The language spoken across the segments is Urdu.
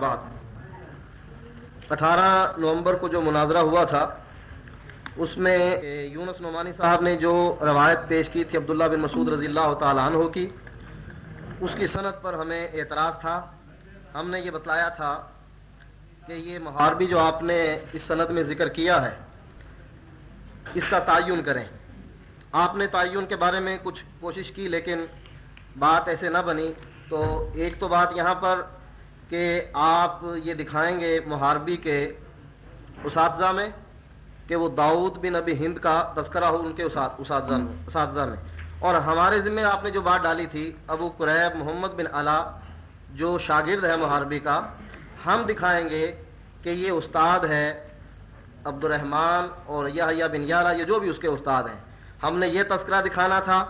بعد اٹھارہ نومبر کو جو مناظرہ ہوا تھا، اس میں یونس نعمانی صاحب نے جو روایت پیش کی تھی، عبداللہ بن مسعود رضی اللہ تعالیٰ عنہ کی، اس کی صنعت پر ہمیں اعتراض تھا۔ ہم نے یہ بتلایا تھا کہ یہ محاربی جو آپ نے اس صنعت میں ذکر کیا ہے، اس کا تعین کریں۔ آپ نے تعین کے بارے میں کچھ کوشش کی، لیکن بات ایسے نہ بنی۔ تو ایک تو بات یہاں پر کہ آپ یہ دکھائیں گے محاربی کے اساتذہ میں کہ وہ داؤد بن ابی ہند کا تذکرہ ہو ان کے اساتذہ میں اور ہمارے ذمہ آپ نے جو بات ڈالی تھی، ابو قریب محمد بن علا جو شاگرد ہے محاربی کا، ہم دکھائیں گے کہ یہ استاد ہے عبد الرحمان اور یہ بن یارا یہ جو بھی اس کے استاد ہیں۔ ہم نے یہ تذکرہ دکھانا تھا،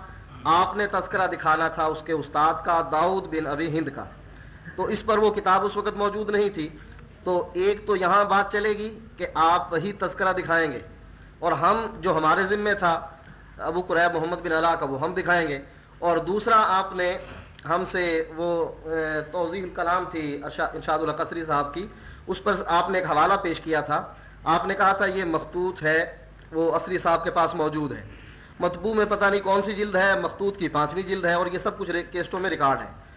آپ نے تذکرہ دکھانا تھا اس کے استاد کا، داؤد بن ابی ہند کا۔ تو اس پر وہ کتاب اس وقت موجود نہیں تھی۔ تو ایک تو یہاں بات چلے گی کہ آپ وہی تذکرہ دکھائیں گے۔ اور ہم جو ہمارے ذمے تھا، ابو قریب محمد بن اللہ کا وہ ہم دکھائیں گے۔ اور دوسرا، آپ نے ہم سے وہ توضیح الکلام تھی ارشاد القصری صاحب کی۔ اس پر آپ نے ایک حوالہ پیش کیا تھا۔ آپ نے کہا تھا، یہ مخطوط ہے، وہ عصری صاحب کے پاس موجود ہے۔ متبو میں پتہ نہیں کون سی جلد ہے مختوط کی پانچویں جلد ہے اور یہ سب کچھ کیسٹوں میں ریکارڈ ہے۔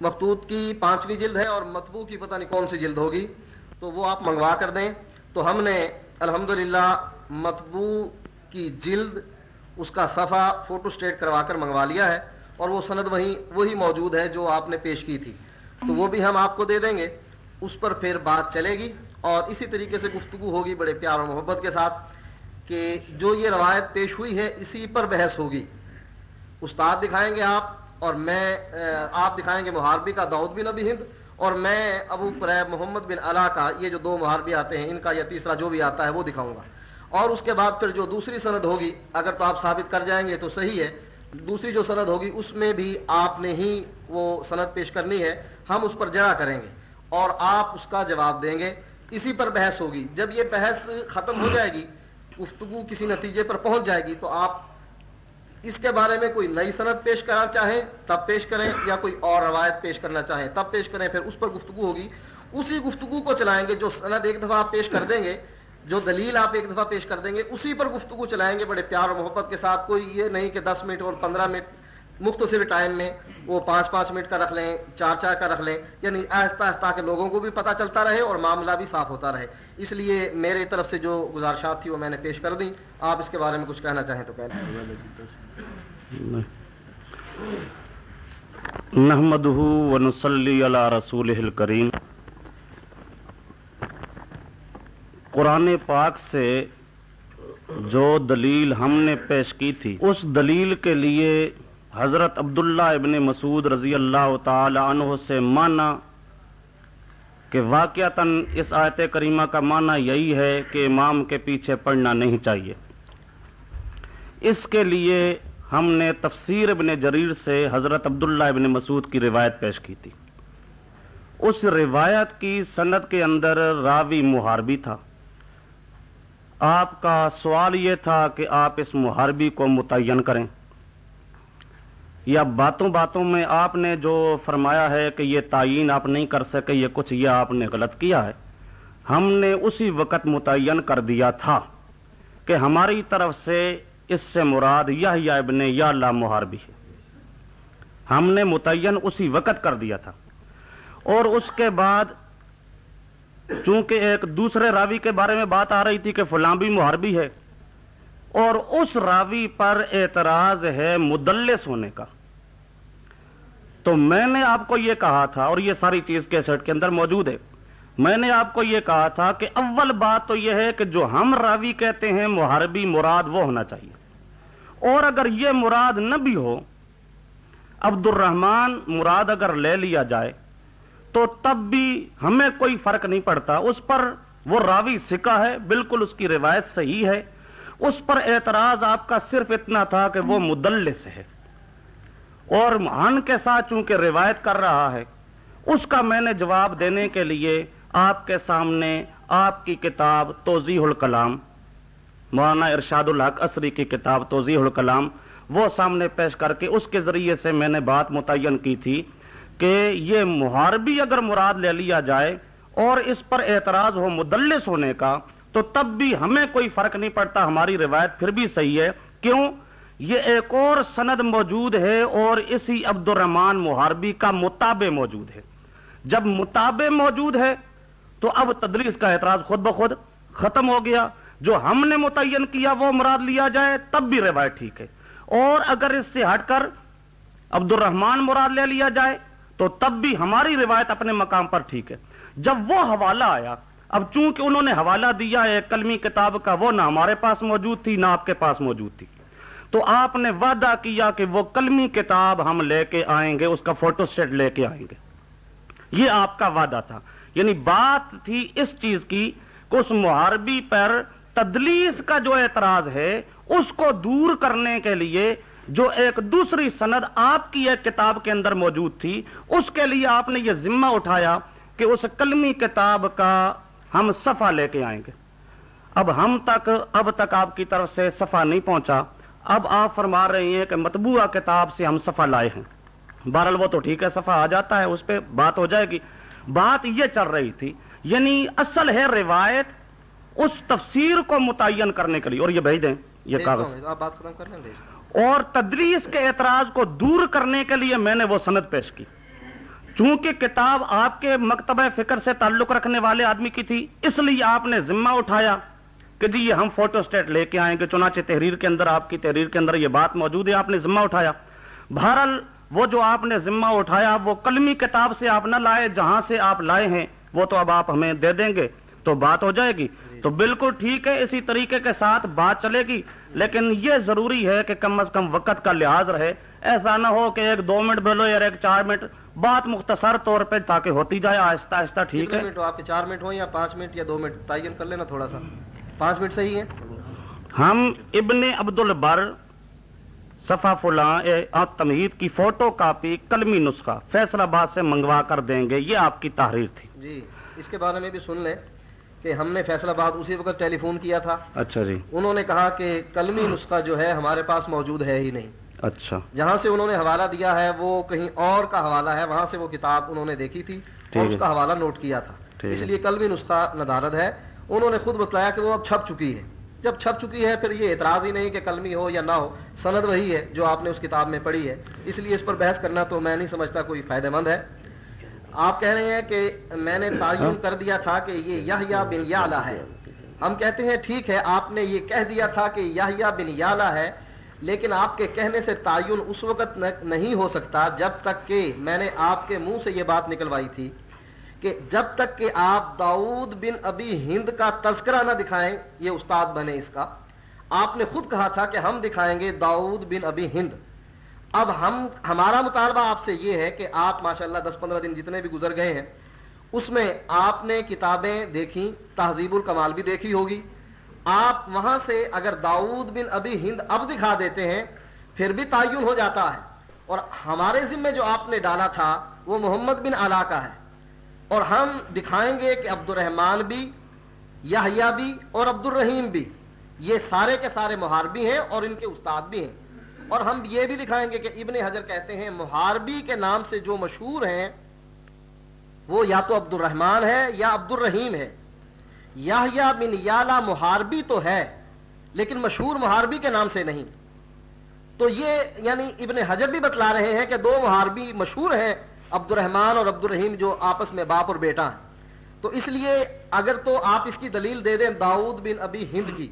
مختوط کی پانچویں جلد ہے اور متبو کی پتہ نہیں کون سی جلد ہوگی، تو وہ آپ منگوا کر دیں۔ تو ہم نے الحمد متبو کی جلد، اس کا صفحہ فوٹو اسٹیٹ کروا کر منگوا لیا ہے اور وہ سند وہی وہی موجود ہے جو آپ نے پیش کی تھی۔ تو وہ بھی ہم آپ کو دے دیں گے۔ اس پر پھر بات چلے گی اور اسی طریقے سے گفتگو ہوگی بڑے پیار اور محبت کے ساتھ کہ جو یہ روایت پیش ہوئی ہے، اسی پر بحث ہوگی۔ استاد دکھائیں گے آپ۔ اور میں آپ دکھائیں گے محاربی کا، داؤد بن ابی ہند، اور میں ابو قریب محمد بن علا کا، یہ جو دو محاربی آتے ہیں، ان کا یا تیسرا جو بھی آتا ہے، وہ دکھاؤں گا۔ اور اس کے بعد پھر جو دوسری سند ہوگی، اگر تو آپ ثابت کر جائیں گے تو صحیح ہے۔ دوسری جو سند ہوگی، اس میں بھی آپ نے ہی وہ سند پیش کرنی ہے، ہم اس پر جڑا کریں گے۔ اور آپ اس کا جواب دیں گے۔ اسی پر بحث ہوگی۔ جب یہ بحث ختم ہو جائے گی، گفتگو کسی نتیجے پر پہنچ جائے گی، تو آپ اس کے بارے میں کوئی نئی صنعت پیش کرنا چاہیں، تب پیش کریں، یا کوئی اور روایت پیش کرنا چاہیں، تب پیش کریں، پھر اس پر گفتگو ہوگی۔ اسی گفتگو کو چلائیں گے جو صنعت ایک دفعہ آپ پیش کر دیں گے، جو دلیل آپ ایک دفعہ پیش کر دیں گے، اسی پر گفتگو چلائیں گے بڑے پیار اور محبت کے ساتھ۔ کوئی یہ نہیں کہ دس منٹ اور پندرہ منٹ مختصر ٹائم میں وہ پانچ پانچ منٹ کا رکھ لیں، چار چار کا رکھ لیں یعنی آہستہ آہستہ کہ لوگوں کو بھی پتہ چلتا رہے اور معاملہ بھی صاف ہوتا رہے۔ اس لیے میرے طرف سے جو گزارشات تھی وہ میں نے پیش کر دیں۔ آپ اس کے بارے میں کچھ کہنا چاہیں تو رسول کریم قرآن پاک سے جو دلیل ہم نے پیش کی تھی، اس دلیل کے لیے حضرت عبداللہ ابن مسعود رضی اللہ تعالی عنہ سے مانا کہ واقعتاً اس آیت کریمہ کا معنی یہی ہے کہ امام کے پیچھے پڑھنا نہیں چاہیے۔ اس کے لیے ہم نے تفسیر ابن جریر سے حضرت عبداللہ ابن مسعود کی روایت پیش کی تھی۔ اس روایت کی سند کے اندر راوی محاربی تھا۔ آپ کا سوال یہ تھا کہ آپ اس محاربی کو متعین کریں۔ یا باتوں باتوں میں آپ نے جو فرمایا ہے کہ یہ تعین آپ نہیں کر سکے، یہ کچھ یہ آپ نے غلط کیا ہے۔ ہم نے اسی وقت متعین کر دیا تھا کہ ہماری طرف سے اس سے مراد یا ابن یا اللہ محاربی ہے۔ ہم نے متعین اسی وقت کر دیا تھا۔ اور اس کے بعد چونکہ ایک دوسرے راوی کے بارے میں بات آ رہی تھی کہ فلاں بھی محاربی ہے، اور اس راوی پر اعتراض ہے مدلس ہونے کا۔ تو میں نے آپ کو یہ کہا تھا اور یہ ساری چیز کے سیٹ کے اندر موجود ہے۔ میں نے آپ کو یہ کہا تھا کہ اول بات تو یہ ہے کہ جو ہم راوی کہتے ہیں محربی مراد وہ ہونا چاہیے۔ اور اگر یہ مراد نہ بھی ہو عبد الرحمان مراد اگر لے لیا جائے، تو تب بھی ہمیں کوئی فرق نہیں پڑتا۔ اس پر وہ راوی سکا ہے، بالکل اس کی روایت صحیح ہے۔ اس پر اعتراض آپ کا صرف اتنا تھا کہ وہ مدلس ہے۔ اور ہن کے ساتھ چونکہ روایت کر رہا ہے، اس کا میں نے جواب دینے کے لیے آپ کے سامنے آپ کی کتاب توضیح الکلام، مولانا ارشاد الحق عصری کی کتاب توضیح الکلام، وہ سامنے پیش کر کے اس کے ذریعے سے میں نے بات متعین کی تھی کہ یہ محاربی اگر مراد لے لیا جائے اور اس پر اعتراض ہو مدلس ہونے کا، تو تب بھی ہمیں کوئی فرق نہیں پڑتا، ہماری روایت پھر بھی صحیح ہے۔ کیوں؟ یہ ایک اور سند موجود ہے اور اسی عبد الرحمان محاربی کا مطابع موجود ہے۔ جب مطابع موجود ہے، تو اب تدریس کا اعتراض خود بخود ختم ہو گیا۔ جو ہم نے متعین کیا، وہ مراد لیا جائے، تب بھی روایت ٹھیک ہے۔ اور اگر اس سے ہٹ کر عبد الرحمان مراد لے لیا جائے، تو تب بھی ہماری روایت اپنے مقام پر ٹھیک ہے۔ جب وہ حوالہ آیا، اب چونکہ انہوں نے حوالہ دیا ہے کلمی کتاب کا، وہ نہ ہمارے پاس موجود تھی، نہ آپ کے پاس موجود تھی۔ تو آپ نے وعدہ کیا کہ وہ کلمی کتاب ہم لے کے آئیں گے، اس کا فوٹو سیٹ لے کے آئیں گے۔ یہ آپ کا وعدہ تھا۔ یعنی بات تھی اس چیز کی کہ اس محاربی پر تدلیس کا جو اعتراض ہے، اس کو دور کرنے کے لیے جو ایک دوسری سند آپ کی ایک کتاب کے اندر موجود تھی، اس کے لیے آپ نے یہ ذمہ اٹھایا کہ اس کلمی کتاب کا ہم صفحہ لے کے آئیں گے۔ اب ہم تک، اب تک آپ کی طرف سے صفحہ نہیں پہنچا۔ اب آپ فرما رہی ہیں کہ مطبوعہ کتاب سے ہم صفحہ لائے ہیں۔ بہرحال وہ تو ٹھیک ہے صفحہ آ جاتا ہے اس پہ بات ہو جائے گی۔ بات یہ چل رہی تھی یعنی اصل ہے روایت اس تفسیر کو متعین کرنے کے لیے۔ اور یہ بھیج دیں یہ کاغذ۔ آپ بات ختم کر لیں اور تدریس کے اعتراض کو دور کرنے کے لیے میں نے وہ سند پیش کی۔ چونکہ کتاب آپ کے مکتبہ فکر سے تعلق رکھنے والے آدمی کی تھی اس لیے آپ نے ذمہ اٹھایا۔ کہ جی یہ ہم فوٹو اسٹیٹ لے کے آئیں گے چنانچہ تحریر کے اندر آپ کی تحریر کے اندر یہ بات موجود ہے آپ نے ذمہ اٹھایا۔ بہرحال وہ جو آپ نے ذمہ اٹھایا وہ کلمی کتاب سے آپ نہ لائے جہاں سے آپ لائے ہیں وہ تو اب آپ ہمیں دے دیں گے۔ تو بات ہو جائے گی۔ تو بالکل ٹھیک ہے اسی طریقے کے ساتھ بات چلے گی۔ لیکن یہ ضروری ہے کہ کم از کم وقت کا لحاظ رہے۔ ایسا نہ ہو کہ ایک دو منٹ بولو یا ایک چار منٹ بات مختصر طور پہ تاکہ ہوتی جائے آہستہ آہستہ ٹھیک ہے۔ چار منٹ ہو یا پانچ منٹ یا دو منٹ؟ تعین کر لینا تھوڑا سا۔ پانچ منٹ صحیح ہے؟ ہم ابن عبد البر صفا فلاں تمہید کی فوٹو کاپی کلمی نسخہ فیصل آباد سے منگوا کر دیں گے یہ آپ کی تحریر تھی۔ جی اس کے بارے میں بھی سن لیں کہ ہم نے فیصل آباد اسی وقت ٹیلی فون کیا تھا۔ اچھا جی۔ انہوں نے کہا کہ کلمی نسخہ جو ہے ہمارے پاس موجود ہے ہی نہیں۔ اچھا۔ جہاں سے انہوں نے حوالہ دیا ہے وہ کہیں اور کا حوالہ ہے وہاں سے وہ کتاب انہوں نے دیکھی تھی۔ اور اس۔ کا حوالہ نوٹ کیا تھا۔ اس۔ لیے کل بھی نسخہ ندارت ہے۔ انہوں نے خود بتلایا کہ وہ اب چھپ چکی ہے جب چھپ چکی ہے پھر یہ اعتراض ہی نہیں کہ کلمی ہو یا نہ ہو سند وہی ہے جو آپ نے اس کتاب میں پڑھی ہے۔ اس لیے اس پر بحث کرنا تو میں نہیں سمجھتا کوئی فائدہ مند ہے۔ آپ کہہ رہے ہیں کہ میں نے تعین کر دیا تھا کہ یہ یحییٰ بن یعلا ہے۔ ہم کہتے ہیں ٹھیک ہے آپ نے یہ کہہ دیا تھا کہ یحییٰ بن یعلا ہے لیکن آپ کے کہنے سے تعین اس وقت نہ- نہیں ہو سکتا جب تک کہ میں نے آپ کے منہ سے یہ بات نکلوائی تھی۔ کہ جب تک کہ آپ داؤد بن ابی ہند کا تذکرہ نہ دکھائیں، یہ استاد بنے اس کا، آپ نے خود کہا تھا کہ ہم دکھائیں گے داؤد بن ابی ہند۔ اب ہم، ہمارا مطالبہ آپ سے یہ ہے کہ آپ ماشاءاللہ دس پندرہ دن جتنے بھی گزر گئے ہیں، اس میں آپ نے کتابیں دیکھی، تہذیب الکمال بھی دیکھی ہوگی۔ آپ وہاں سے اگر داؤد بن ابی ہند اب دکھا دیتے ہیں، پھر بھی تعین ہو جاتا ہے۔ اور ہمارے ذمے جو آپ نے ڈالا تھا، وہ محمد بن علا کا ہے۔ اور ہم دکھائیں گے کہ عبد الرحمان بھی یحییٰ بھی اور عبد الرحیم بھی، یہ سارے کے سارے محاربی ہیں اور ان کے استاد بھی ہیں۔ اور ہم یہ بھی دکھائیں گے کہ ابن حجر کہتے ہیں محاربی کے نام سے جو مشہور ہیں، وہ یا تو عبد الرحمان ہے یا عبد الرحیم ہے۔ یحییٰ بن یالا محاربی تو ہے، لیکن مشہور محاربی کے نام سے نہیں۔ تو یہ یعنی ابن حجر بھی بتلا رہے ہیں کہ دو محاربی مشہور ہیں عبد الرحمان اور عبد الرحیم جو آپس میں باپ اور بیٹا ہیں۔ تو اس لیے اگر تو آپ اس کی دلیل دے دیں داؤد بن ابی ہند کی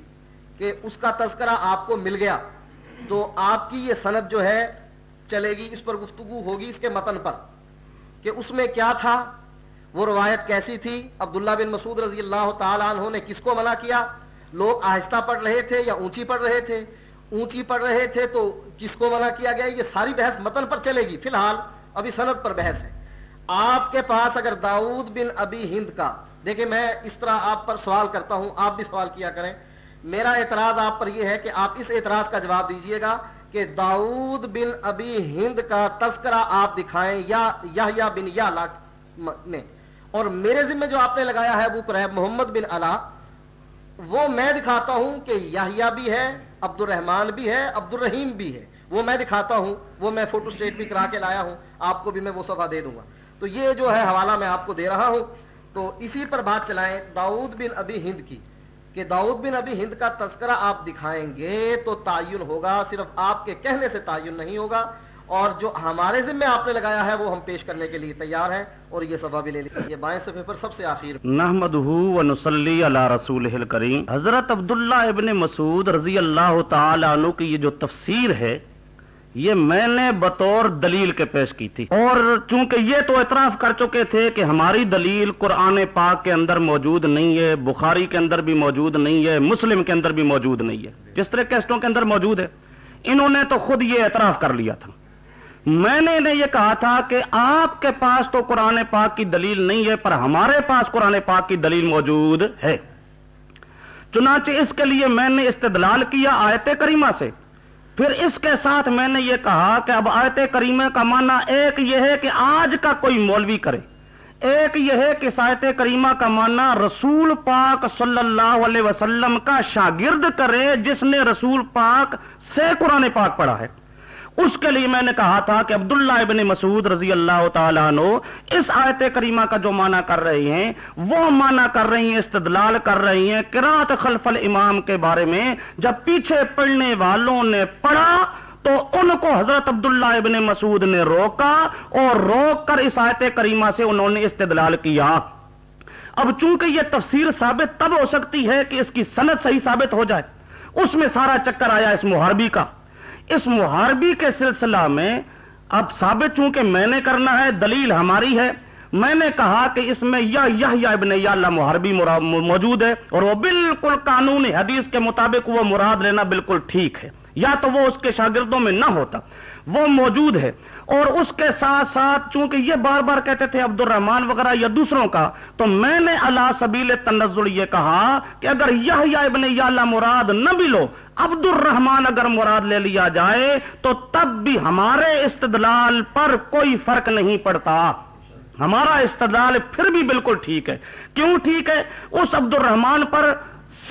کہ اس کا تذکرہ آپ کو مل گیا، تو آپ کی یہ سند جو ہے چلے گی، اس پر گفتگو ہوگی اس کے متن پر کہ اس میں کیا تھا، وہ روایت کیسی تھی، عبداللہ بن مسعود رضی اللہ تعالیٰ عنہ نے کس کو منع کیا؟ لوگ آہستہ پڑھ رہے تھے یا اونچی پڑھ رہے تھے؟ اونچی پڑھ رہے تھے تو کس کو منع کیا گیا؟ یہ ساری بحث متن پر چلے گی۔ فی الحال ابھی سند پر بحث ہے۔ آپ کے پاس اگر داؤد بن ابی ہند کا، دیکھیں میں اس طرح آپ پر سوال کرتا ہوں، آپ بھی سوال کیا کریں۔ میرا اعتراض آپ پر یہ ہے کہ آپ اس اعتراض کا جواب دیجیے گا کہ داؤد بن ابی ہند کا تذکرہ آپ دکھائیں یا یحییٰ بن یعلا نے اور میرے ذمہ جو آپ نے لگایا ہے ابو قریب محمد بن علا، وہ میں دکھاتا ہوں کہ یحییٰ بھی ہے عبد الرحمان بھی ہے عبد الرحیم بھی ہے۔ وہ میں دکھاتا ہوں، وہ میں فوٹو اسٹیٹ بھی کرا کے لایا ہوں، آپ کو بھی میں وہ صفحہ دے دوں گا۔ تو یہ جو ہے حوالہ میں آپ کو دے رہا ہوں۔ تو اسی پر بات چلائیں داؤد بن ابی ہند کی، کہ داؤد بن ابی ہند کا تذکرہ آپ دکھائیں گے تو تعین ہوگا، صرف آپ کے کہنے سے تعین نہیں ہوگا۔ اور جو ہمارے ذمہ آپ نے لگایا ہے، وہ ہم پیش کرنے کے لیے تیار ہیں۔ اور یہ صفحہ بھی لے لیں یہ بائیں صفحے پر سب سے آخر۔ نحمدہ و نصلی علی رسول الکریم۔ حضرت عبداللہ ابن مسعود رضی اللہ تعالی عنہ کی یہ جو تفسیر ہے یہ میں نے بطور دلیل کے پیش کی تھی۔ اور چونکہ یہ تو اعتراف کر چکے تھے کہ ہماری دلیل قرآن پاک کے اندر موجود نہیں ہے، بخاری کے اندر بھی موجود نہیں ہے، مسلم کے اندر بھی موجود نہیں ہے۔ جس طرح کیسٹوں کے اندر موجود ہے۔ انہوں نے تو خود یہ اعتراف کر لیا تھا۔ میں نے انہیں یہ کہا تھا کہ آپ کے پاس تو قرآن پاک کی دلیل نہیں ہے، پر ہمارے پاس قرآن پاک کی دلیل موجود ہے۔ چنانچہ اس کے لیے میں نے استدلال کیا آیت کریمہ سے۔ پھر اس کے ساتھ میں نے یہ کہا کہ اب آیت کریمہ کا معنی ایک یہ ہے کہ آج کا کوئی مولوی کرے۔ ایک یہ ہے کہ آیت کریمہ کا معنی رسول پاک صلی اللہ علیہ وسلم کا شاگرد کرے جس نے رسول پاک سے قرآن پاک پڑھا ہے۔ اس کے لیے میں نے کہا تھا کہ عبداللہ ابن مسعود رضی اللہ تعالیٰ عنہ اس آیت کریمہ کا جو معنی کر رہی ہیں، وہ معنی کر رہی ہیں، استدلال کر رہی ہیں قرات خلف الامام کے بارے میں۔ جب پیچھے پڑھنے والوں نے پڑھا تو ان کو حضرت عبداللہ ابن مسعود نے روکا اور روک کر اس آیت کریمہ سے انہوں نے استدلال کیا۔ اب چونکہ یہ تفسیر ثابت تب ہو سکتی ہے کہ اس کی صنعت صحیح ثابت ہو جائے۔ اس میں سارا چکر آیا اس محربی کا۔ اس محاربی کے سلسلہ میں اب ثابت چونکہ میں نے کرنا ہے، دلیل ہماری ہے۔ میں نے کہا کہ اس میں یا یا ابن یا اللہ محربی موجود ہے اور وہ بالکل قانونی حدیث کے مطابق وہ مراد لینا بالکل ٹھیک ہے۔ یا تو وہ اس کے شاگردوں میں نہ ہوتا۔ وہ موجود ہے۔ اور اس کے ساتھ ساتھ چونکہ یہ بار بار کہتے تھے عبد الرحمان وغیرہ یا دوسروں کا، تو میں نے اللہ سبیل تنزل یہ کہا کہ اگر یہ ابن اللہ مراد نہ بھی لو عبد الرحمان اگر مراد لے لیا جائے، تو تب بھی ہمارے استدلال پر کوئی فرق نہیں پڑتا۔ ہمارا استدلال پھر بھی بالکل ٹھیک ہے۔ کیوں ٹھیک ہے؟ اس عبد الرحمان پر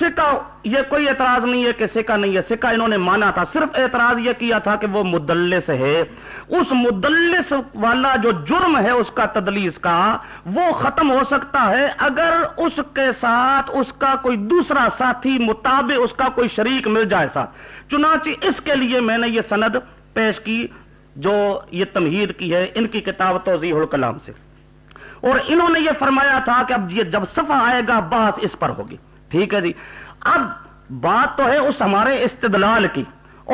سکا یہ کوئی اعتراض نہیں ہے کہ سکا نہیں ہے۔ سکا انہوں نے مانا تھا، صرف اعتراض یہ کیا تھا کہ وہ مدلس ہے۔ اس مدلس والا جو جرم ہے اس کا تدلیس کا، وہ ختم ہو سکتا ہے اگر اس کے ساتھ اس کا کوئی دوسرا ساتھی مطابق اس کا کوئی شریک مل جائے ساتھ۔ چنانچہ اس کے لیے میں نے یہ سند پیش کی جو یہ تمہید کی ہے ان کی کتاب توضیح الکلام سے۔ اور انہوں نے یہ فرمایا تھا کہ اب یہ جب صفحہ آئے گا، بحث اس پر ہوگی۔ ٹھیک ہے جی اب بات تو ہے اس ہمارے استدلال کی،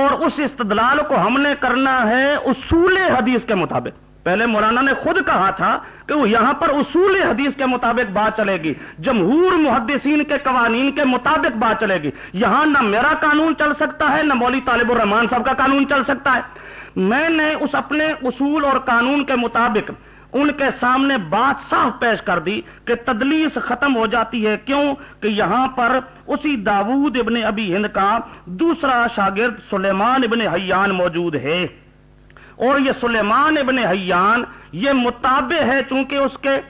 اور اس استدلال کو ہم نے کرنا ہے اصول حدیث کے مطابق۔ پہلے مولانا نے خود کہا تھا کہ وہ یہاں پر اصول حدیث کے مطابق بات چلے گی۔ جمہور محدثین کے قوانین کے مطابق بات چلے گی۔ یہاں نہ میرا قانون چل سکتا ہے، نہ مولی طالب الرحمان صاحب کا قانون چل سکتا ہے۔ میں نے اس اپنے اصول اور قانون کے مطابق ان کے سامنے بات صاف پیش کر دی کہ تدلیس ختم ہو جاتی ہے۔ کیوں؟ کہ یہاں پر اسی داود ابن ابی ہند کا دوسرا شاگرد سلیمان ابن حیان موجود ہے۔ اور یہ سلیمان ابن حیان یہ مطابع ہے چونکہ اس کے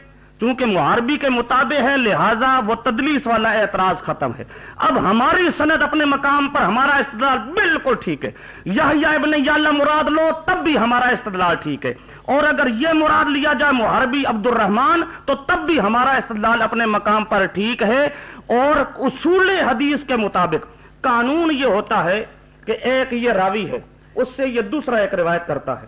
چونکہ محاربی کے مطابق ہے لہذا وہ تدلیس والا اعتراض ختم ہے۔ اب ہماری سند اپنے مقام پر ہمارا استدلال بالکل ٹھیک ہے۔ یا ابن یا مراد لو تب بھی ہمارا استدلال ٹھیک ہے۔ اور اگر یہ مراد لیا جائے محربی عبد الرحمان تو تب بھی ہمارا استدلال اپنے مقام پر ٹھیک ہے اور اصول حدیث کے مطابق قانون یہ ہوتا ہے کہ ایک یہ راوی ہے، اس سے یہ دوسرا ایک روایت کرتا ہے۔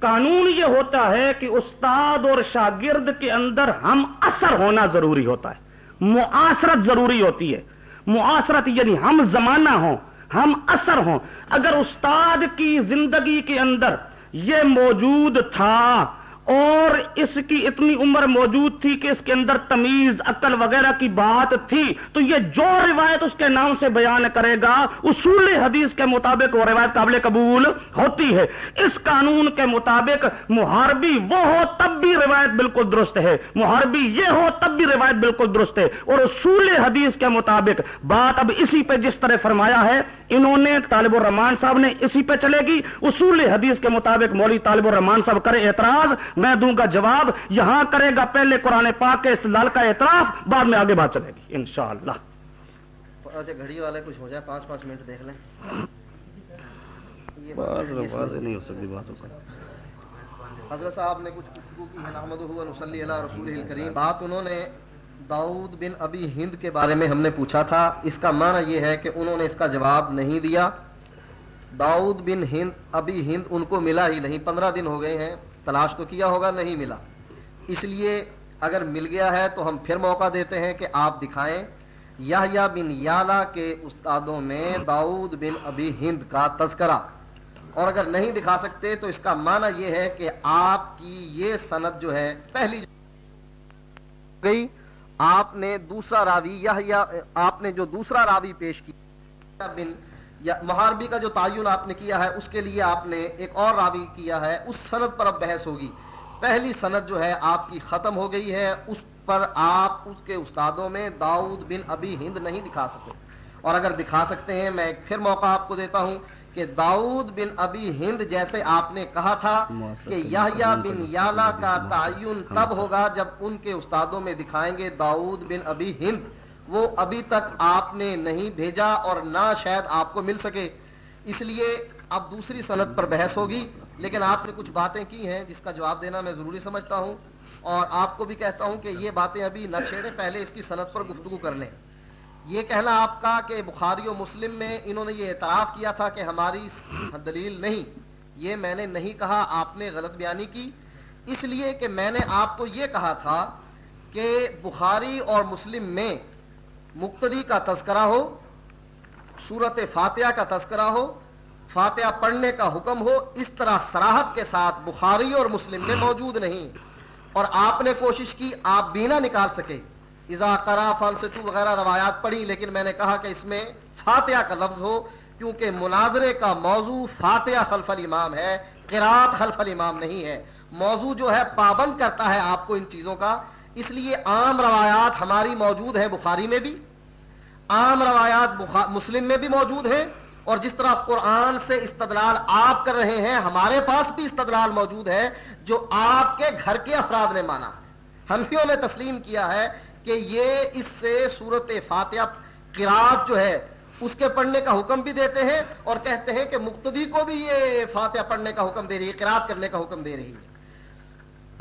قانون یہ ہوتا ہے کہ استاد اور شاگرد کے اندر ہم اثر ہونا ضروری ہوتا ہے، معاصرت ضروری ہوتی ہے۔ معاصرت یعنی ہم زمانہ ہوں، ہم اثر ہوں۔ اگر استاد کی زندگی کے اندر یہ موجود تھا اور اس کی اتنی عمر موجود تھی کہ اس کے اندر تمیز، عقل وغیرہ کی بات تھی، تو یہ جو روایت اس کے نام سے بیان کرے گا، اصول حدیث کے مطابق وہ روایت قابل قبول ہوتی ہے۔ اس قانون کے مطابق محاربی وہ ہو تب بھی روایت بالکل درست ہے۔ محاربی یہ ہو تب بھی روایت بالکل درست ہے۔ اور اصول حدیث کے مطابق بات اب اسی پہ جس طرح فرمایا ہے، انہوں نے طالب الرحمان صاحب نے اسی پہ چلے گی۔ اصول حدیث کے مطابق مولوی طالب الرحمان صاحب کرے اعتراض میں دوں گا جواب یہاں کرے گا پہلے قرآن پاک کے استدلال کا اعتراف بعد میں آگے بات چلے گی انشاءاللہ۔ اچھا گھڑی والے کچھ ہو جائے پانچ پانچ منٹ دیکھ لیں۔ یہ بات یہ واضح نہیں ہو سکتی باتوں کا حضرت صاحب نے کچھ گفتگو کی ہے نحمد نصلی علی رسول الکریم۔ بات انہوں نے داؤد بن ابی ہند کے بارے میں ہم نے پوچھا تھا۔ اس کا معنی یہ ہے کہ انہوں نے اس کا جواب نہیں دیا۔ داؤد بن ہند ابی ہند ان کو ملا ہی نہیں۔ پندرہ دن ہو گئے ہیں۔ تلاش تو کیا ہوگا، نہیں ملا۔ اس لیے اگر مل گیا ہے تو ہم پھر موقع دیتے ہیں کہ آپ دکھائیں۔ یا بن یالا کے استادوں میں داؤد بن ابی ہند کا تذکرہ۔ اور اگر نہیں دکھا سکتے تو اس کا معنی یہ ہے کہ آپ کی یہ سند جو ہے، پہلی گئی، آپ نے دوسرا راوی یا آپ نے جو دوسرا راوی پیش کیا بن یا محاربی کا جو تعین آپ نے کیا ہے اس کے لیے آپ نے ایک اور راوی کیا ہے اس سند پر اب بحث ہوگی۔ پہلی سند جو ہے آپ کی ختم ہو گئی ہے اس پر آپ اس کے استادوں میں داؤد بن ابی ہند نہیں دکھا سکتے۔ اور اگر دکھا سکتے ہیں میں پھر موقع آپ کو دیتا ہوں کہ داؤد بن ابی ہند جیسے آپ نے کہا تھا کہ یا بن یالا کا تعین تب ہوگا جب ان کے استادوں میں دکھائیں گے داؤد بن ابی ہند۔ وہ ابھی تک آپ نے نہیں بھیجا اور نہ شاید آپ کو مل سکے۔ اس لیے اب دوسری صنعت پر بحث ہوگی۔ لیکن آپ نے کچھ باتیں کی ہیں جس کا جواب دینا میں ضروری سمجھتا ہوں۔ اور آپ کو بھی کہتا ہوں کہ یہ باتیں ابھی نہ چھیڑے پہلے اس کی صنعت پر گفتگو کر لیں۔ یہ کہنا آپ کا کہ بخاری و مسلم میں انہوں نے یہ اعتراف کیا تھا کہ ہماری دلیل نہیں۔ یہ میں نے نہیں کہا، آپ نے غلط بیانی کی۔ اس لیے کہ میں نے آپ کو یہ کہا تھا کہ بخاری اور مسلم میں مقتدی کا تذکرہ ہو صورت فاتحہ کا تذکرہ ہو، فاتحہ پڑھنے کا حکم ہو، اس طرح سراحت کے ساتھ بخاری اور مسلم میں موجود نہیں۔ اور آپ نے کوشش کی، آپ بینا نکال سکے۔ اذا کرا فلسطو وغیرہ روایات پڑھی، لیکن میں نے کہا کہ اس میں فاتحہ کا لفظ ہو، کیونکہ مناظرے کا موضوع فاتحہ خلف الامام ہے قرات خلف الامام نہیں ہے۔ موضوع جو ہے پابند کرتا ہے آپ کو ان چیزوں کا۔ اس لیے عام روایات ہماری موجود ہیں بخاری میں بھی، عام روایات مسلم میں بھی موجود ہیں، اور جس طرح قرآن سے استدلال آپ کر رہے ہیں، ہمارے پاس بھی استدلال موجود ہے جو آپ کے گھر کے افراد نے مانا۔ ہموں نے تسلیم کیا ہے کہ یہ اس سے صورت فاتحہ قرآت جو ہے، اس کے پڑھنے کا حکم بھی دیتے ہیں اور کہتے ہیں کہ مقتدی کو بھی یہ فاتحہ پڑھنے کا حکم دے رہی ہے قرآت کرنے کا حکم دے رہی ہے۔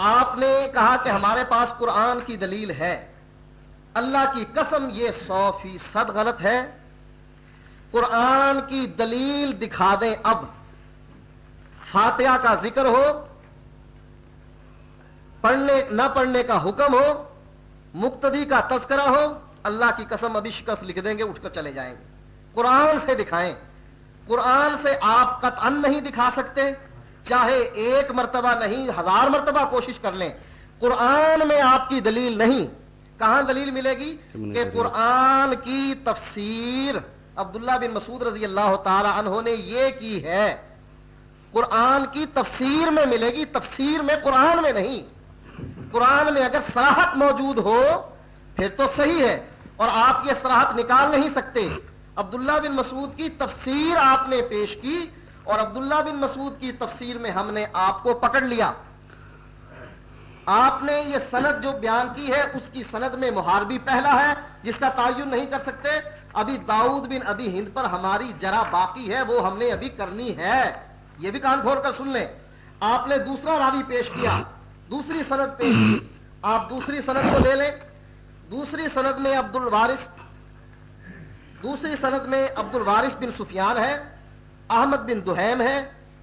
آپ نے کہا کہ ہمارے پاس قرآن کی دلیل ہے۔ اللہ کی قسم یہ سو فیصد غلط ہے۔ قرآن کی دلیل دکھا دیں اب۔ فاتحہ کا ذکر ہو۔ پڑھنے، نہ پڑھنے کا حکم ہو۔ مقتدی کا تذکرہ ہو۔ اللہ کی قسم ابھی شکست لکھ دیں گے، اٹھ کر چلے جائیں گے۔ قرآن سے دکھائیں۔ قرآن سے آپ قطعا نہیں دکھا سکتے۔ چاہے ایک مرتبہ نہیں ہزار مرتبہ کوشش کر لیں۔ قرآن میں آپ کی دلیل نہیں۔ کہاں دلیل ملے گی؟ کہ قرآن کی تفسیر عبداللہ بن مسعود رضی اللہ تعالی عنہ نے یہ کی ہے۔ قرآن کی تفسیر میں ملے گی تفسیر میں قرآن میں نہیں۔ قرآن میں اگر سراہت موجود ہو پھر تو صحیح ہے۔ اور آپ یہ سراہت نکال نہیں سکتے۔ عبداللہ بن مسعود کی تفسیر آپ نے پیش کی۔ اور عبداللہ بن مسعود کی تفسیر میں ہم نے آپ کو پکڑ لیا۔ آپ نے یہ سند جو بیان کی ہے، اس کی سند میں محاربی پہلا ہے، جس کا تعین نہیں کر سکتے۔ ابھی داؤد بن ابھی ہند پر ہماری جرا باقی ہے، وہ ہم نے ابھی کرنی ہے۔ یہ بھی کان کھول کر سن لیں۔ آپ نے دوسرا راوی پیش کیا۔ دوسری سند پیش کی۔ آپ دوسری سند کو لے لیں۔ دوسری سند میں عبد الوارث دوسری سند میں عبد الوارث بن سفیان ہے۔ احمد بن دہیم ہے،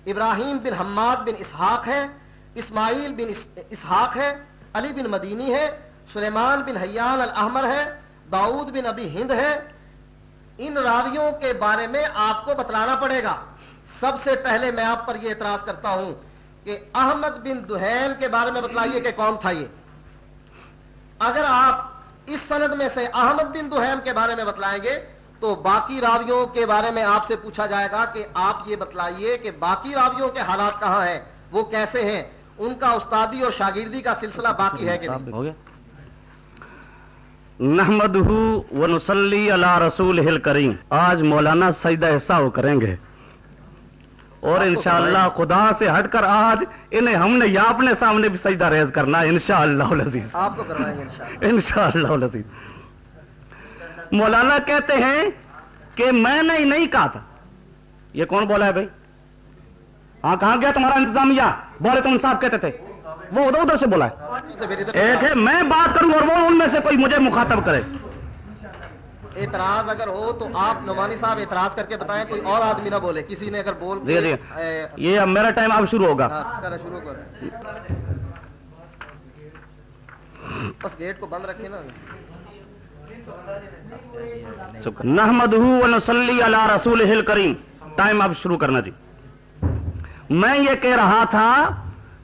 ابراہیم بن حماد بن اسحاق ہے، اسماعیل بن اسحاق ہے، علی بن مدینی ہے، سلیمان بن حیان الحمر ہے، داؤد بن ابی ہند ہے۔ ان راویوں کے بارے میں آپ کو بتلانا پڑے گا۔ سب سے پہلے میں آپ پر یہ اعتراض کرتا ہوں کہ احمد بن دہین کے بارے میں بتلائیے کہ کون تھا یہ۔ اگر آپ اس سند میں سے احمد بن دہین کے بارے میں بتلائیں گے تو باقی راویوں کے بارے میں آپ سے پوچھا جائے گا کہ آپ یہ بتلائیے کہ باقی راویوں کے حالات کہاں ہیں وہ کیسے ہیں؟ ان کا استادی اور شاگردی کا سلسلہ باقی ہے کہ نحمد نسلی اللہ رسول کریم آج مولانا سجدہ حصہ ہو کریں گے۔ اور انشاءاللہ خدا سے ہٹ کر آج انہیں ہم نے یا اپنے سامنے بھی سجدہ ریز کرنا ہے انشاءاللہ العزیز۔ آپ کو کرنا ہے انشاءاللہ العزیز۔ مولانا کہتے ہیں کہ میں نے نہیں کہا تھا۔ یہ کون بولا ہے بھائی؟ ہاں کہاں گیا تمہارا انتظامیہ؟ بولے تم انصاف کہتے تھے۔ وہ ادھر ادھر سے بولا ہے۔ ایک ہے میں بات کروں اور وہ ان میں سے کوئی مجھے مخاطب کرے۔ اعتراض اگر ہو تو آپ نعمانی صاحب اعتراض کر کے بتائیں کوئی اور آدمی نہ بولے۔ کسی نے اگر بول یہ اب میرا ٹائم اب شروع ہوگا۔ ہاں، شروع کر۔ بس گیٹ کو بند رکھے نا۔ نحمد ونسلی علی رسول کریم ٹائم اب شروع کرنا جی۔ میں یہ کہہ رہا تھا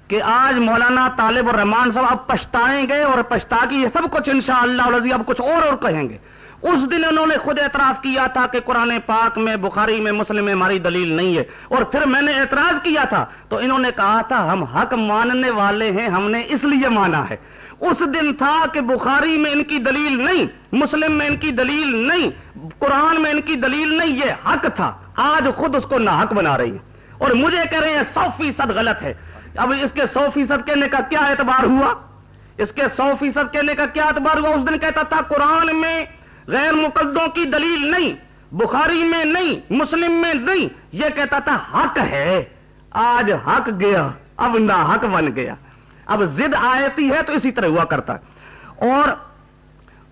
کہ آج مولانا طالب الرحمان صاحب اب پچھتائیں گے اور پچھتا کی یہ سب کچھ انشاءاللہ اللہ اب کچھ اور اور کہیں گے۔ اس دن انہوں نے خود اعتراف کیا تھا کہ قرآن پاک میں، بخاری میں، مسلم میں ہماری دلیل نہیں ہے۔ اور پھر میں نے اعتراض کیا تھا۔ تو انہوں نے کہا تھا، ہم حق ماننے والے ہیں، ہم نے اس لیے مانا ہے۔ اس دن تھا کہ بخاری میں ان کی دلیل نہیں، مسلم میں ان کی دلیل نہیں، قرآن میں ان کی دلیل نہیں، یہ حق تھا۔ آج خود اس کو ناحق بنا رہی ہیں اور مجھے کہہ رہے ہیں سو فیصد غلط ہے۔ اب اس کے سو فیصد کہنے کا کیا اعتبار ہوا؟ اس کے سو فیصد کہنے کا کیا اعتبار ہوا؟ اس دن کہتا تھا قرآن میں غیر مقدوں کی دلیل نہیں، بخاری میں نہیں، مسلم میں نہیں۔ یہ کہتا تھا حق ہے۔ آج حق گیا، اب نہ حق بن گیا۔ اب زد آیتی ہے تو اسی طرح ہوا کرتا ہے۔ اور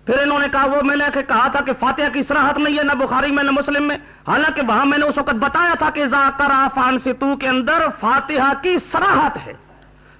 پھر انہوں نے کہا، وہ میں نے کہا تھا کہ فاتحہ کی سراحت نہیں ہے، نہ بخاری میں، نہ مسلم میں۔ حالانکہ وہاں میں نے اس وقت بتایا تھا کہ ذاکر فان ستو کے اندر فاتحہ کی سراحت ہے۔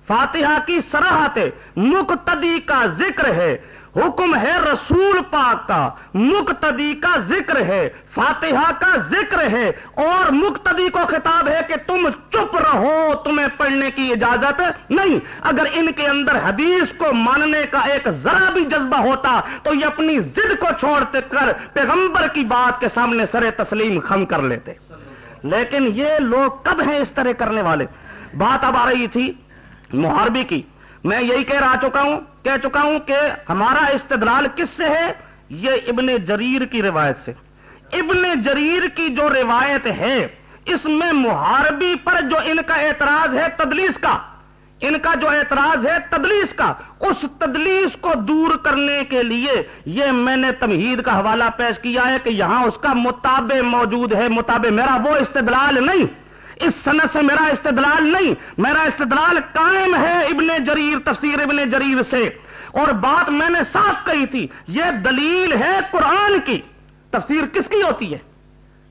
فاتحہ کی سراحت ہے۔ مقتدی کا ذکر ہے۔ حکم ہے رسول پاک کا۔ مقتدی کا ذکر ہے، فاتحہ کا ذکر ہے، اور مقتدی کو خطاب ہے کہ تم چپ رہو، تمہیں پڑھنے کی اجازت نہیں۔ اگر ان کے اندر حدیث کو ماننے کا ایک ذرا بھی جذبہ ہوتا، تو یہ اپنی ضد کو چھوڑتے کر پیغمبر کی بات کے سامنے سر تسلیم خم کر لیتے۔ لیکن یہ لوگ کب ہیں اس طرح کرنے والے؟ بات اب آ رہی تھی محاربی کی۔ میں یہی کہہ رہا چکا ہوں، کہہ چکا ہوں کہ ہمارا استدلال کس سے ہے؟ یہ ابن جریر کی روایت سے۔ ابن جریر کی جو روایت ہے، اس میں محاربی پر جو ان کا اعتراض ہے، تدلیس کا۔ ان کا جو اعتراض ہے، تدلیس کا۔ اس تدلیس کو دور کرنے کے لیے یہ میں نے تمہید کا حوالہ پیش کیا ہے کہ یہاں اس کا مطابع موجود ہے، مطابع میرا، وہ استدلال نہیں۔ اس صنعت سے میرا استدلال نہیں، میرا استدلال قائم ہے ابن جریر، تفسیر ابن جریر سے۔ اور بات میں نے صاف کہی تھی، یہ دلیل ہے قرآن کی۔ تفسیر کس کی ہوتی ہے؟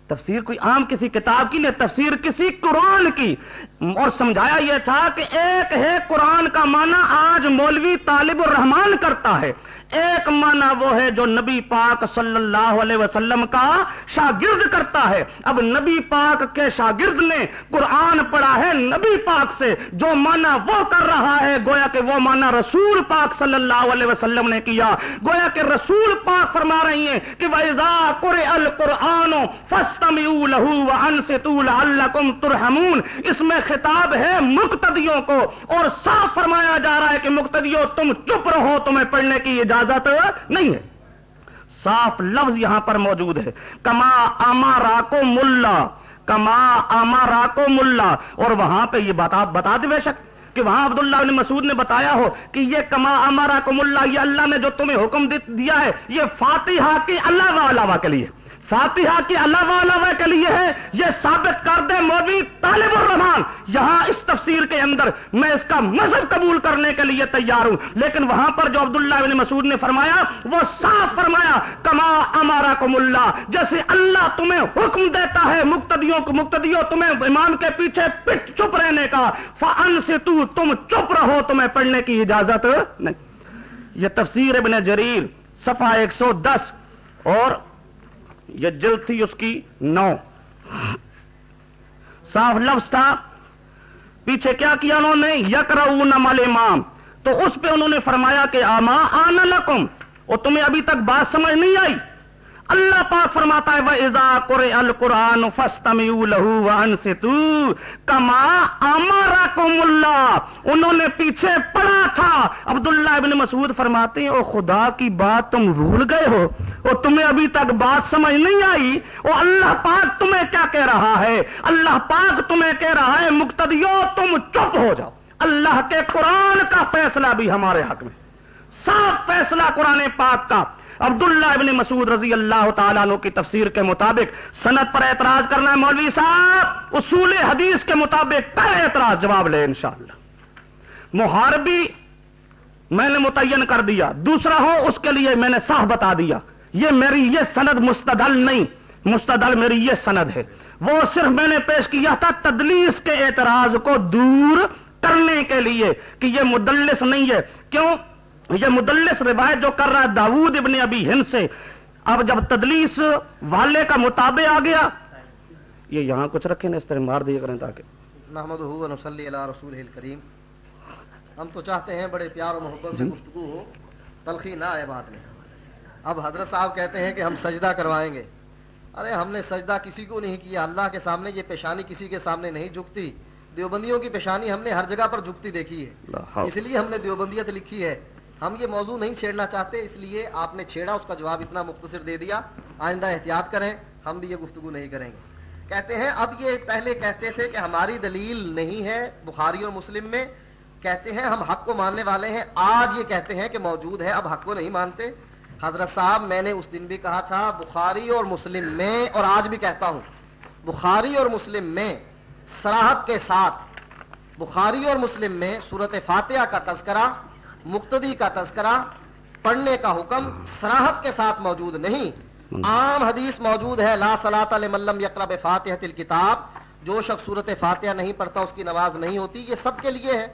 تفسیر کوئی عام کسی کتاب کی نہیں، تفسیر کسی قرآن کی۔ اور سمجھایا یہ تھا کہ ایک ہے قرآن کا معنی، آج مولوی طالب الرحمان کرتا ہے۔ ایک معنی وہ ہے جو نبی پاک صلی اللہ علیہ وسلم کا شاگرد کرتا ہے۔ اب نبی پاک کے شاگرد نے قرآن پڑھا ہے نبی پاک سے۔ جو معنی وہ کر رہا ہے، گویا کہ وہ معنی رسول پاک صلی اللہ علیہ وسلم نے کیا۔ گویا کہ رسول پاک فرما رہی ہیں کہ وَإِذَا قُرِئَ الْقُرْآنُ فَاسْتَمِعُوا لَهُ وَأَنصِتُوا لَعَلَّكُمْ تُرْحَمُونَ۔ اس میں خطاب ہے مقتدیوں کو اور صاف فرمایا جا رہا ہے کہ مقتدیوں، تم چپ رہو، تمہیں پڑھنے کی اجازت نہیں ہے۔ صاف لفظ یہاں پر موجود ہے۔ کما امارا کو ملا، کما امارا کو ملا۔ اور وہاں پہ یہ بتا بتا دیں بے شک کہ وہاں عبداللہ بن مسعود نے بتایا ہو کہ یہ کما امارا کو ملا، یہ اللہ نے جو تمہیں حکم دیا ہے، یہ فاتحہ کی اللہ علاوہ کے لیے۔ فاتحہ کے علاوہ علاوہ کے لیے ہے، یہ ثابت کر دے مولوی طالب الرحمان یہاں اس تفسیر کے اندر میں اس کا مذہب قبول کرنے کے لیے تیار ہوں۔ لیکن وہاں پر جو عبداللہ بن مسعود نے فرمایا، وہ صاف فرمایا، کما امارا کو ملا جیسے اللہ تمہیں حکم دیتا ہے، مقتدیوں کو مقتدیوں تمہیں امام کے پیچھے پٹ چپ رہنے کا۔ فن سے تو تم چپ رہو، تمہیں پڑھنے کی اجازت نہیں۔ یہ تفسیر ابن جریر، صفحہ ایک سو دس اور یہ جلد تھی اس کی نو۔ صاف لفظ تھا۔ پیچھے کیا کیا انہوں نے؟ یکرون مل امام تو اس پہ انہوں نے فرمایا کہ آما آن لکم۔ اور تمہیں ابھی تک بات سمجھ نہیں آئی۔ اللہ پاک فرماتا ہے وہ ازا قر القرآن فستم لہو سے تو کما امارا اللہ انہوں نے پیچھے پڑا تھا۔ عبداللہ ابن مسعود فرماتے ہیں، او خدا کی بات تم بھول گئے ہو۔ اور تمہیں ابھی تک بات سمجھ نہیں آئی اور اللہ پاک تمہیں کیا کہہ رہا ہے؟ اللہ پاک تمہیں کہہ رہا ہے مقتدیو تم چپ ہو جاؤ۔ اللہ کے قرآن کا فیصلہ بھی ہمارے حق میں۔ صاف فیصلہ قرآن پاک کا۔ عبداللہ ابن مسعود رضی اللہ تعالیٰ عنہ کی تفسیر کے مطابق صنعت پر اعتراض کرنا ہے مولوی صاحب۔ اصول حدیث کے مطابق پہلے اعتراض جواب لے انشاءاللہ۔ محاربی میں نے متعین کر دیا، دوسرا ہو اس کے لیے میں نے صاح بتا دیا۔ یہ میری یہ سند مستدل نہیں مستدل میری یہ سند ہے۔ وہ صرف میں نے پیش کیا تھا تدلیس کے اعتراض کو دور کرنے کے لیے کہ یہ مدلس نہیں ہے۔ کیوں؟ یہ مدلس روایت جو کر رہا ہے داود ابن ابی ہند سے۔ اب جب تدلیس والے کا مطابق آ گیا یہ یہاں کچھ رکھے نا اس طرح مار دیا کریں تاکہ۔ محمد اللہ رسول کریم ہم تو چاہتے ہیں بڑے پیار و محبت سے گفتگو ہو تلخی نہ آئے بات میں۔ اب حضرت صاحب کہتے ہیں کہ ہم سجدہ کروائیں گے۔ ارے ہم نے سجدہ کسی کو نہیں کیا۔ اللہ کے سامنے یہ پیشانی کسی کے سامنے نہیں جھکتی۔ دیوبندیوں کی پیشانی ہم نے ہر جگہ پر جھکتی دیکھی ہے۔ اس لیے ہم نے دیوبندیت لکھی ہے۔ ہم یہ موضوع نہیں چھیڑنا چاہتے اس لیے آپ نے چھیڑا اس کا جواب اتنا مختصر دے دیا۔ آئندہ احتیاط کریں ہم بھی یہ گفتگو نہیں کریں گے۔ کہتے ہیں اب یہ پہلے کہتے تھے کہ ہماری دلیل نہیں ہے بخاری اور مسلم میں۔ کہتے ہیں ہم حق کو ماننے والے ہیں۔ آج یہ کہتے ہیں کہ موجود ہے اب حق کو نہیں مانتے۔ حضرت صاحب، میں نے اس دن بھی کہا تھا، بخاری اور مسلم میں، اور آج بھی کہتا ہوں، بخاری اور مسلم میں سراحت کے ساتھ، بخاری اور مسلم میں صورت فاتحہ کا تذکرہ، مقتدی کا تذکرہ، پڑھنے کا حکم سراحت کے ساتھ موجود نہیں۔ عام حدیث موجود ہے، لا صلاۃ ملم یقرب فاتحہ کتاب جو شخص صورت فاتحہ نہیں پڑھتا، اس کی نماز نہیں ہوتی، یہ سب کے لیے ہے۔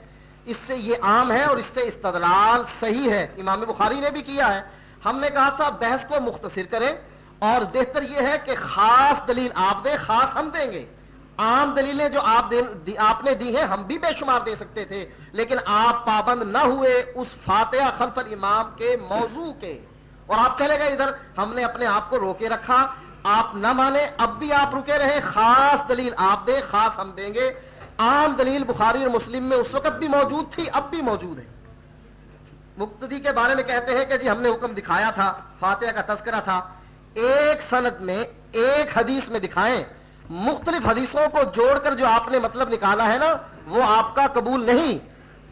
اس سے یہ عام ہے اور اس سے استدلال صحیح ہے۔ امام بخاری نے بھی کیا ہے۔ ہم نے کہا تھا بحث کو مختصر کریں اور بہتر یہ ہے کہ خاص دلیل آپ دیں، خاص ہم دیں گے۔ عام دلیلیں جو آپ آپ نے دی ہیں، ہم بھی بے شمار دے سکتے تھے۔ لیکن آپ پابند نہ ہوئے اس فاتحہ خلف الامام کے موضوع کے۔ اور آپ چلے گئے ادھر، ہم نے اپنے آپ کو روکے رکھا۔ آپ نہ مانے اب بھی آپ رکے رہے خاص دلیل آپ دیں، خاص ہم دیں گے۔ عام دلیل بخاری اور مسلم میں اس وقت بھی موجود تھی، اب بھی موجود ہے۔ مقتدی کے بارے میں کہتے ہیں کہ جی ہم نے حکم دکھایا تھا، فاتحہ کا تذکرہ تھا۔ ایک سنت میں ایک حدیث میں دکھائیں۔ مختلف حدیثوں کو جوڑ کر جو آپ نے مطلب نکالا ہے نا، وہ آپ کا قبول نہیں۔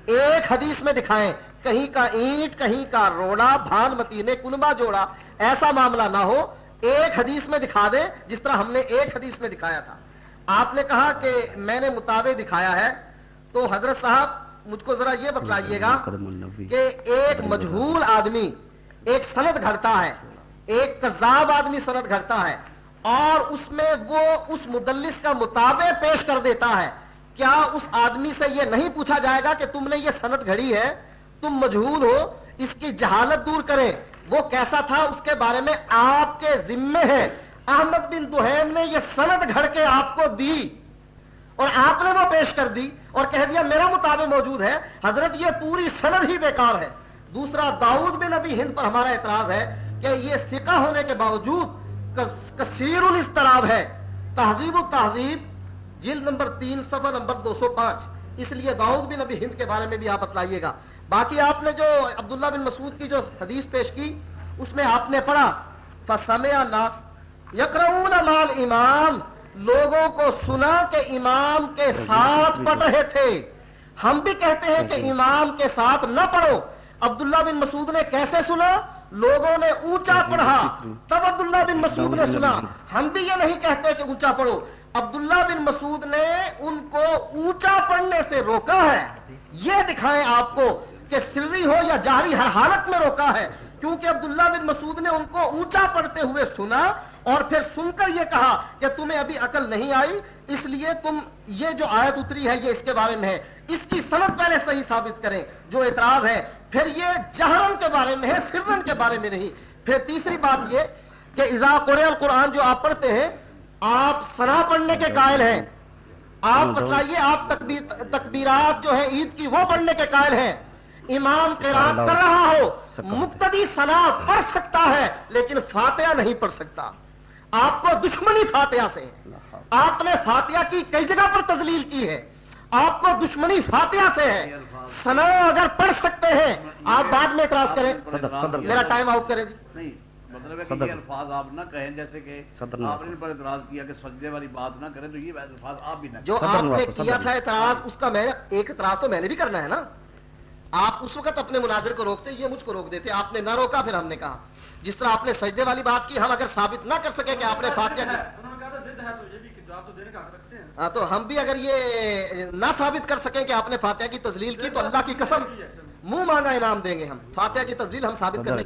ایک حدیث میں دکھائیں۔ کہیں کا اینٹ، کہیں کا روڑا، بھان متینے، کنبا جوڑا۔ ایسا معاملہ نہ ہو۔ ایک حدیث میں دکھا دیں، جس طرح ہم نے ایک حدیث میں دکھایا تھا۔ آپ نے کہا کہ میں نے مطابق دکھایا ہے، تو حضرت صاحب مجھ کو ذرا یہ بتلائیے گا کہ ایک مجہول آدمی ایک سند گھڑتا ہے ایک کذاب آدمی سند گھڑتا ہے اور اس میں وہ اس مدلس کا مطابق پیش کر دیتا ہے۔ کیا اس آدمی سے یہ نہیں پوچھا جائے گا کہ تم نے یہ سند گھڑی ہے؟ تم مجہول ہو اس کی جہالت دور کریں۔ وہ کیسا تھا؟ اس کے بارے میں آپ کے ذمے ہے احمد بن دوہیم نے یہ سند گھڑ کے آپ کو دی۔ اور آپ نے وہ پیش کر دی اور کہہ دیا میرا مطابق موجود ہے، حضرت یہ پوری سند ہی بیکار ہے۔ دوسرا، داؤد بن نبی ہند پر ہمارا اعتراض ہے کہ یہ سکہ ہونے کے باوجود کثیر الاستراب ہے۔ تہذیب و تہذیب، جلد نمبر تین، صفحہ نمبر دو سو پانچ۔ اس لیے داؤد بن نبی ہند کے بارے میں بھی آپ بتلائیے گا۔ باقی آپ نے جو عبداللہ بن مسعود کی جو حدیث پیش کی، اس میں آپ نے پڑھا، فسمع ناس یکرون مال امام لوگوں کو سنا کہ امام کے ساتھ پڑھ رہے تھے۔ ہم بھی کہتے ہیں کہ امام کے ساتھ نہ پڑھو۔ عبداللہ بن مسعود نے کیسے سنا؟ لوگوں نے اونچا پڑھا۔ تب عبداللہ بن مسعود نے سنا۔ ہم بھی یہ نہیں کہتے کہ اونچا پڑھو۔ عبداللہ بن مسعود نے ان کو اونچا پڑھنے سے روکا ہے۔ یہ دکھائیں آپ کو کہ سری ہو یا جاری ہر حالت میں روکا ہے۔ کیونکہ عبداللہ بن مسعود نے ان کو اونچا پڑھتے ہوئے سنا اور پھر سن کر یہ کہا کہ تمہیں ابھی عقل نہیں آئی، اس لیے تم یہ جو آیت اتری ہے، یہ اس کے بارے میں ہے۔ اس کی صنعت پہلے صحیح ثابت کریں، جو اعتراض ہے، پھر یہ جہرن کے بارے میں ہے، سرن کے بارے میں نہیں۔ پھر تیسری بات یہ کہ ازا قرآن قرآن جو آپ پڑھتے ہیں، آپ سنا پڑھنے کے قائل ہیں۔ آپ بتلائیے، آپ تکبیرات جو ہے عید کی، وہ پڑھنے کے قائل ہیں۔ امام قرآن کر رہا ہو، مقتدی سنا پڑھ سکتا ہے، لیکن فاتحہ نہیں پڑھ سکتا۔ آپ کو دشمنی فاتحہ سے آپ نے فاتحہ کی کئی جگہ پر تزلیل کی ہے۔ آپ کو دشمنی فاتحہ سے ہے۔ سنا اگر پڑھ سکتے ہیں۔ آپ بعد میں اعتراض کریں۔ میرا ٹائم آؤٹ کریں جی۔ مطلب ہے کہ یہ الفاظ آپ نہ کہیں جیسے کہ آپ نے پر اعتراض کیا کہ سجدے والی بات نہ کریں تو یہ الفاظ آپ بھی نہ جو آپ نے کیا تھا اعتراض اس کا میں ایک اعتراض تو میں نے بھی کرنا ہے نا۔ آپ اس وقت اپنے مناظر کو روکتے یہ مجھ کو روک دیتے۔ آپ نے نہ روکا پھر ہم نے کہا۔ جس طرح آپ نے سجدے والی بات کی، ہم اگر ثابت نہ کر سکیں کہ آپ نے فاتحہ کی۔ تو ہاں تو ہم بھی اگر یہ نہ ثابت کر سکیں کہ آپ نے فاتحہ کی تزلیل کی، تو اللہ کی قسم، منہ مانگا انعام دیں گے ہم۔ فاتحہ کی تزلیل ہم ثابت کرنے گے